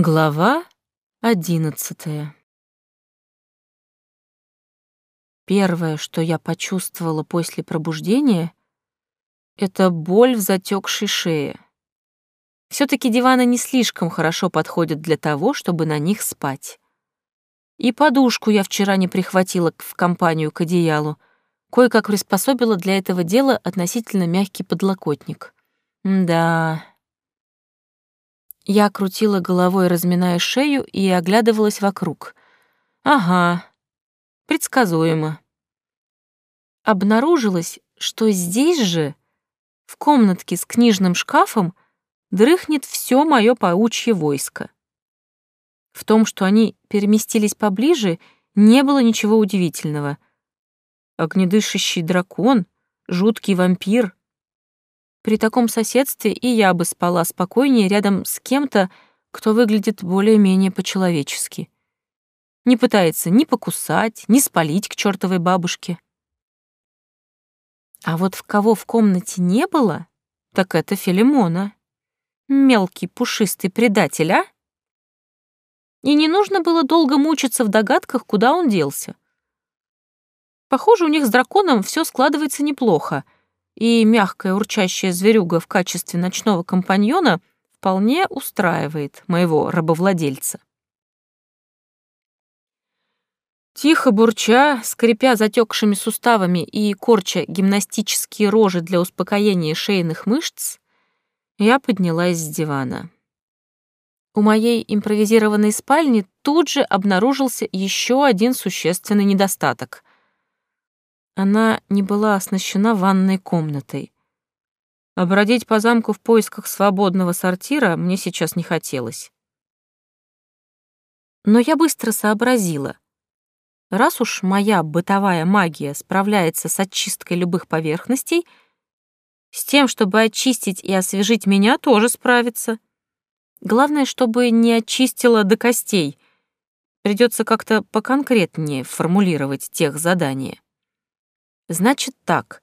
Глава одиннадцатая. Первое, что я почувствовала после пробуждения, это боль в затекшей шее. все таки диваны не слишком хорошо подходят для того, чтобы на них спать. И подушку я вчера не прихватила в компанию к одеялу, кое-как приспособила для этого дела относительно мягкий подлокотник. да, я крутила головой, разминая шею, и оглядывалась вокруг. Ага, предсказуемо. Обнаружилось, что здесь же, в комнатке с книжным шкафом, дрыхнет все мое паучье войско. В том, что они переместились поближе, не было ничего удивительного. Огнедышащий дракон, жуткий вампир, при таком соседстве и я бы спала спокойнее рядом с кем-то, кто выглядит более-менее по-человечески. Не пытается ни покусать, ни спалить к чертовой бабушке. А вот в кого в комнате не было, так это Филимона. Мелкий пушистый предатель, а? И не нужно было долго мучиться в догадках, куда он делся. Похоже, у них с драконом все складывается неплохо — и мягкая урчащая зверюга в качестве ночного компаньона вполне устраивает моего рабовладельца. Тихо бурча, скрипя затекшими суставами и корча гимнастические рожи для успокоения шейных мышц, я поднялась с дивана. У моей импровизированной спальни тут же обнаружился еще один существенный недостаток. Она не была оснащена ванной комнатой. Обродить по замку в поисках свободного сортира мне сейчас не хотелось. Но я быстро сообразила. Раз уж моя бытовая магия справляется с очисткой любых поверхностей, с тем, чтобы очистить и освежить меня, тоже справится. Главное, чтобы не очистила до костей. Придется как-то поконкретнее формулировать тех задания. Значит так,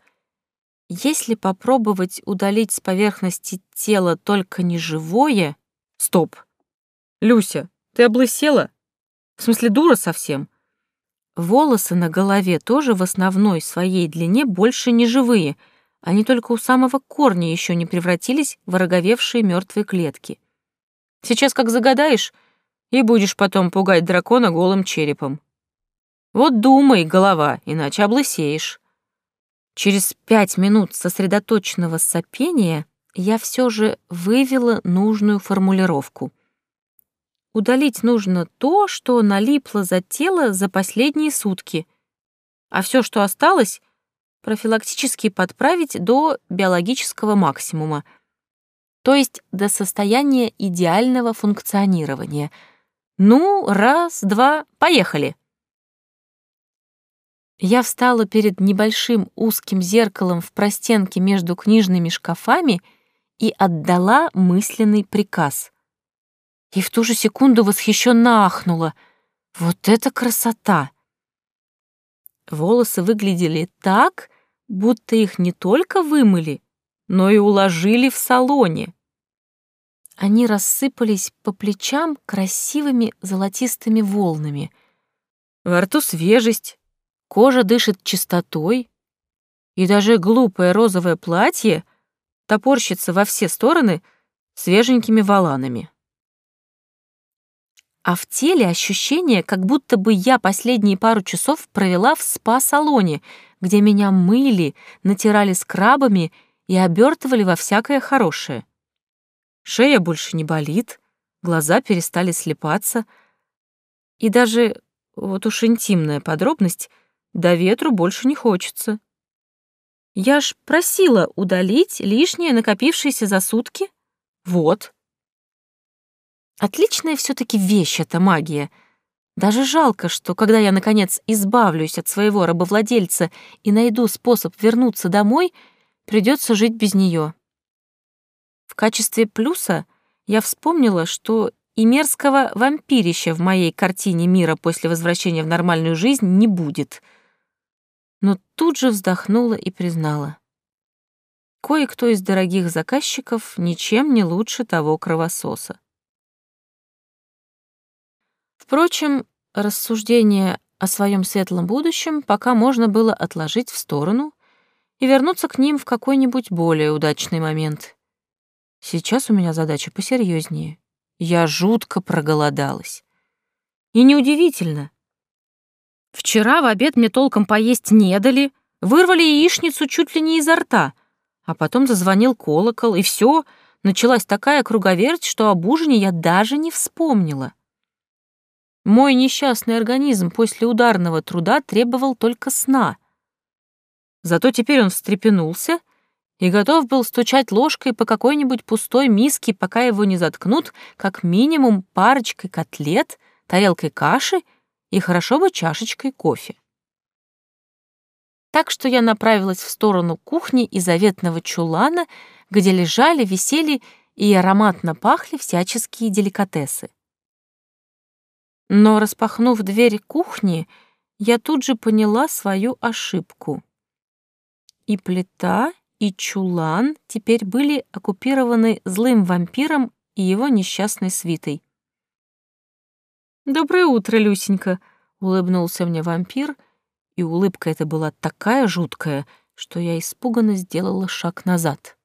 если попробовать удалить с поверхности тела только неживое... Стоп. Люся, ты облысела? В смысле, дура совсем? Волосы на голове тоже в основной своей длине больше не живые, они только у самого корня еще не превратились в ороговевшие мертвые клетки. Сейчас как загадаешь, и будешь потом пугать дракона голым черепом. Вот думай, голова, иначе облысеешь. Через пять минут сосредоточенного сопения я все же вывела нужную формулировку. Удалить нужно то, что налипло за тело за последние сутки, а все, что осталось, профилактически подправить до биологического максимума, то есть до состояния идеального функционирования. Ну, раз, два, поехали! Я встала перед небольшим узким зеркалом в простенке между книжными шкафами и отдала мысленный приказ. И в ту же секунду восхищенно ахнула. Вот это красота! Волосы выглядели так, будто их не только вымыли, но и уложили в салоне. Они рассыпались по плечам красивыми золотистыми волнами. Во рту свежесть, Кожа дышит чистотой, и даже глупое розовое платье топорщится во все стороны свеженькими воланами. А в теле ощущение, как будто бы я последние пару часов провела в спа-салоне, где меня мыли, натирали скрабами и обертывали во всякое хорошее. Шея больше не болит, глаза перестали слепаться, и даже, вот уж интимная подробность — до ветру больше не хочется. Я ж просила удалить лишнее, накопившееся за сутки. Вот. Отличная все таки вещь эта магия. Даже жалко, что когда я, наконец, избавлюсь от своего рабовладельца и найду способ вернуться домой, придется жить без нее. В качестве плюса я вспомнила, что и мерзкого вампирища в моей картине мира после возвращения в нормальную жизнь не будет — но тут же вздохнула и признала. Кое-кто из дорогих заказчиков ничем не лучше того кровососа. Впрочем, рассуждение о своем светлом будущем пока можно было отложить в сторону и вернуться к ним в какой-нибудь более удачный момент. Сейчас у меня задача посерьезнее. Я жутко проголодалась. И неудивительно. Вчера в обед мне толком поесть не дали, вырвали яичницу чуть ли не изо рта, а потом зазвонил колокол, и все, началась такая круговерть, что об ужине я даже не вспомнила. Мой несчастный организм после ударного труда требовал только сна. Зато теперь он встрепенулся и готов был стучать ложкой по какой-нибудь пустой миске, пока его не заткнут, как минимум парочкой котлет — тарелкой каши и хорошо бы чашечкой кофе. Так что я направилась в сторону кухни и заветного чулана, где лежали, висели и ароматно пахли всяческие деликатесы. Но, распахнув дверь кухни, я тут же поняла свою ошибку. И плита, и чулан теперь были оккупированы злым вампиром и его несчастной свитой. «Доброе утро, Люсенька», — улыбнулся мне вампир, и улыбка эта была такая жуткая, что я испуганно сделала шаг назад.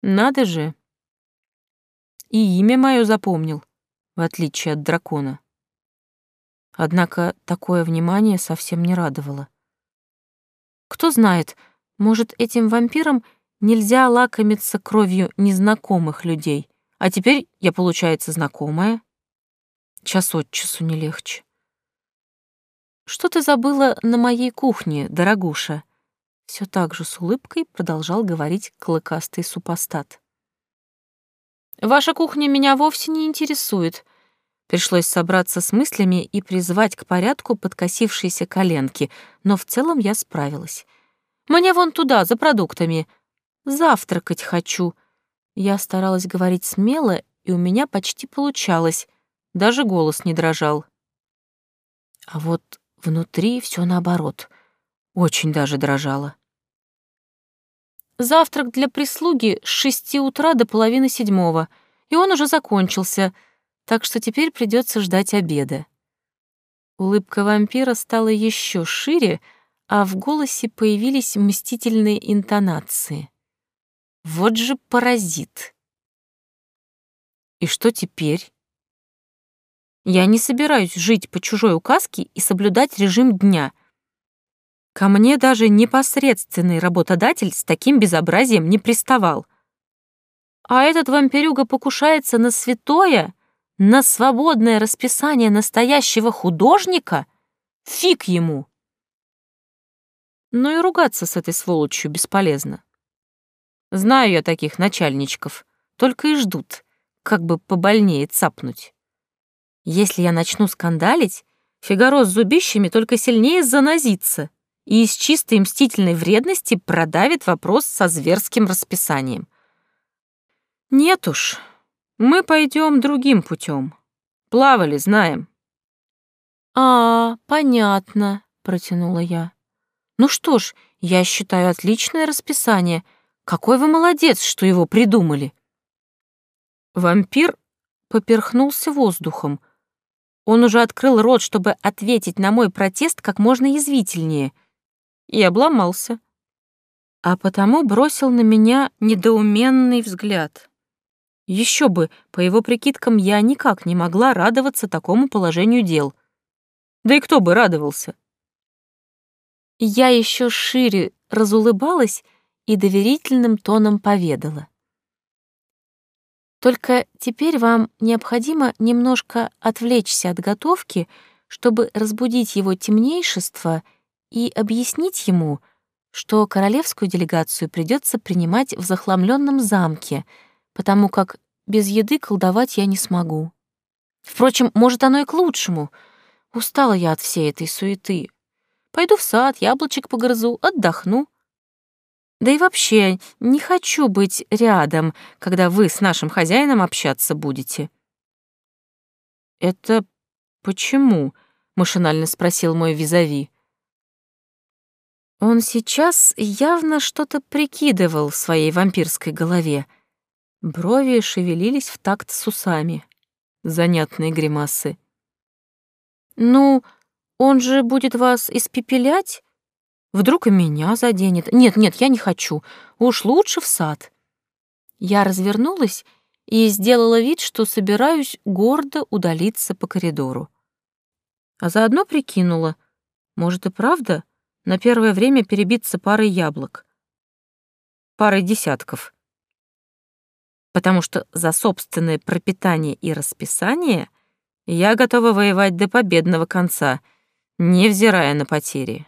«Надо же!» И имя мое запомнил, в отличие от дракона. Однако такое внимание совсем не радовало. Кто знает, может, этим вампирам нельзя лакомиться кровью незнакомых людей, а теперь я, получается, знакомая? Час от часу не легче. «Что ты забыла на моей кухне, дорогуша?» Все так же с улыбкой продолжал говорить клыкастый супостат. «Ваша кухня меня вовсе не интересует», Пришлось собраться с мыслями и призвать к порядку подкосившиеся коленки, но в целом я справилась. «Мне вон туда, за продуктами. Завтракать хочу». Я старалась говорить смело, и у меня почти получалось даже голос не дрожал. А вот внутри все наоборот, очень даже дрожало. Завтрак для прислуги с шести утра до половины седьмого, и он уже закончился, так что теперь придется ждать обеда. Улыбка вампира стала еще шире, а в голосе появились мстительные интонации. Вот же паразит. И что теперь? Я не собираюсь жить по чужой указке и соблюдать режим дня. Ко мне даже непосредственный работодатель с таким безобразием не приставал. А этот вампирюга покушается на святое, на свободное расписание настоящего художника? Фиг ему! Но и ругаться с этой сволочью бесполезно. Знаю я таких начальничков, только и ждут, как бы побольнее цапнуть. Если я начну скандалить, Фигаро с зубищами только сильнее занозится и из чистой мстительной вредности продавит вопрос со зверским расписанием. Нет уж, мы пойдем другим путем. Плавали, знаем. А, понятно, протянула я. Ну что ж, я считаю отличное расписание. Какой вы молодец, что его придумали. Вампир поперхнулся воздухом, он уже открыл рот, чтобы ответить на мой протест как можно язвительнее, и обломался. А потому бросил на меня недоуменный взгляд. Еще бы, по его прикидкам, я никак не могла радоваться такому положению дел. Да и кто бы радовался? Я еще шире разулыбалась и доверительным тоном поведала. Только теперь вам необходимо немножко отвлечься от готовки, чтобы разбудить его темнейшество и объяснить ему, что королевскую делегацию придется принимать в захламленном замке, потому как без еды колдовать я не смогу. Впрочем, может, оно и к лучшему. Устала я от всей этой суеты. Пойду в сад, яблочек погрызу, отдохну, да и вообще, не хочу быть рядом, когда вы с нашим хозяином общаться будете». «Это почему?» — машинально спросил мой визави. Он сейчас явно что-то прикидывал в своей вампирской голове. Брови шевелились в такт с усами. Занятные гримасы. Ну, он же будет вас испепелять? Вдруг и меня заденет. Нет, нет, я не хочу. Уж лучше в сад. Я развернулась и сделала вид, что собираюсь гордо удалиться по коридору. А заодно прикинула, может и правда на первое время перебиться парой яблок. Парой десятков. Потому что за собственное пропитание и расписание я готова воевать до победного конца, невзирая на потери.